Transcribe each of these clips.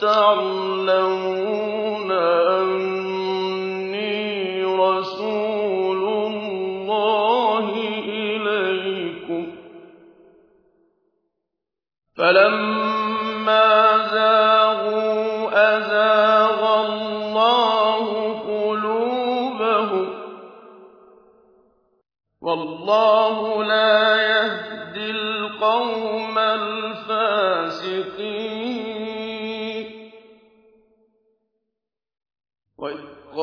تعلمون أني رسول الله إليكم. فلما زاغوا أزاغ الله والله لا يهدي القوم الفاسقين.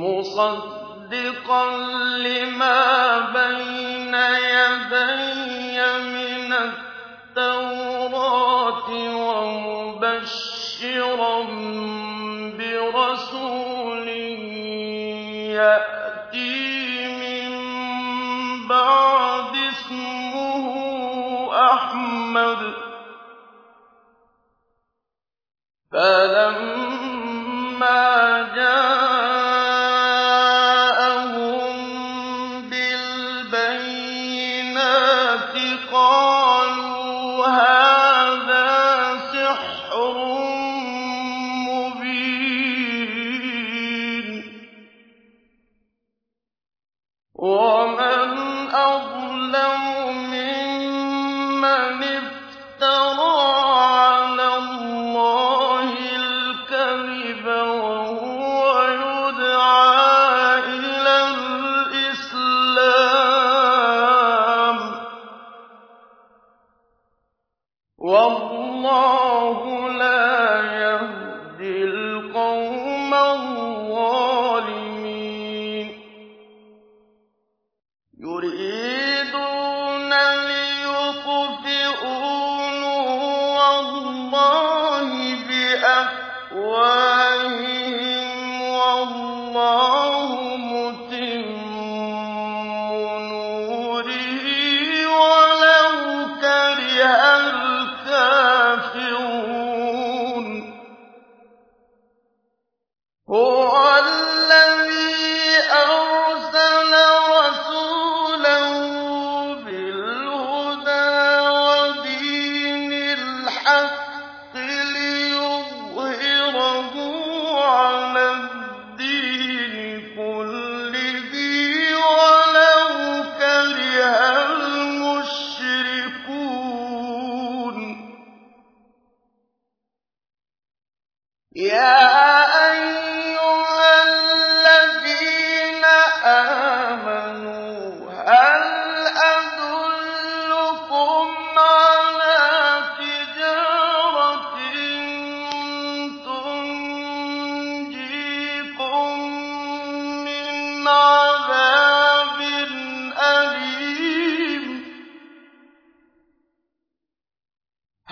مصدقا لما بين يدي من التوراة ومبشرا برسول يأتي من بعد اسمه أحمد. فلما جاءهم ومن أظلم ممن افترى على الله الكذب وهو يدعى إلى الإسلام. والله أَفْوَاهِهِمْ وَاللَّهُ مُتِمُّ نُورِهِ وَلَوْ كَرِهَ الْكَافِرُونَ.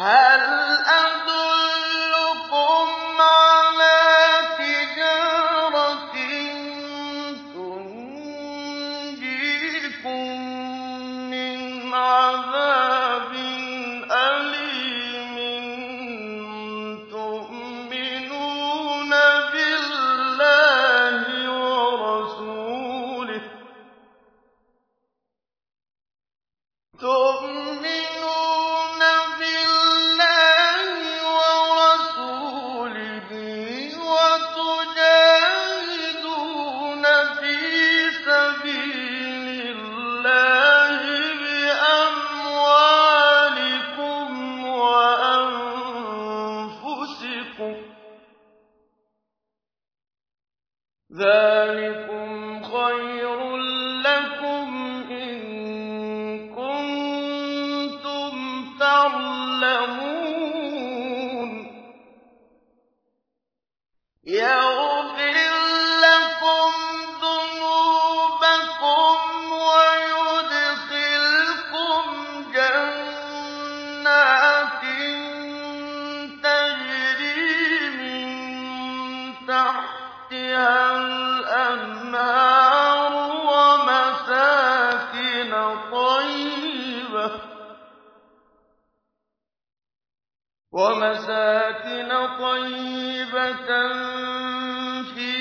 هل طَيِّبَةً فِي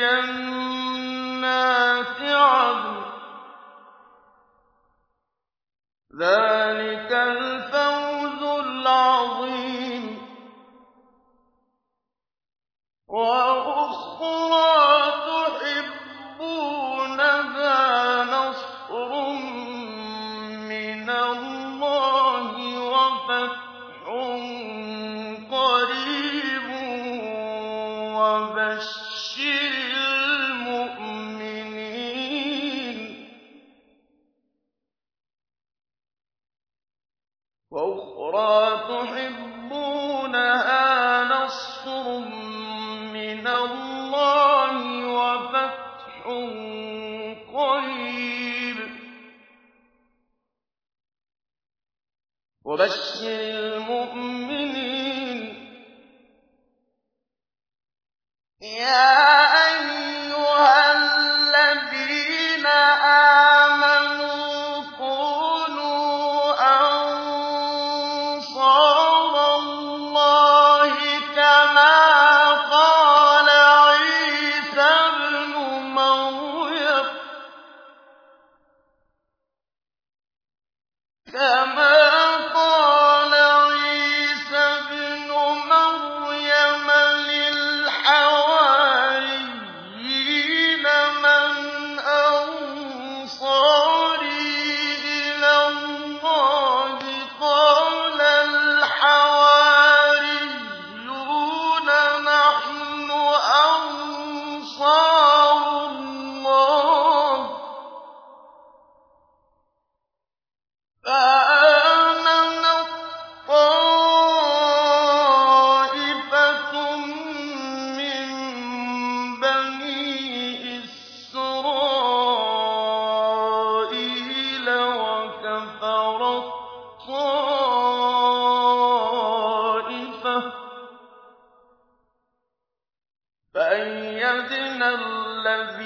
جَنَّاتِ عَدْنٍ ۚ. ذَٰلِكَ الْفَوْزُ الْعَظِيمُ. وَأُخْرَىٰ تُحِبُّونَهَا ۖ نَصْرٌ مِّنَ اللَّهِ وَفَتْحٌ قَرِيبٌ. فَآمَنَت طَّائِفَةٌ مِّن بَنِي إِسْرَائِيلَ وَكَفَرَت طَّائِفَةٌ ۖ فَأَيَّدْنَا الَّذِينَ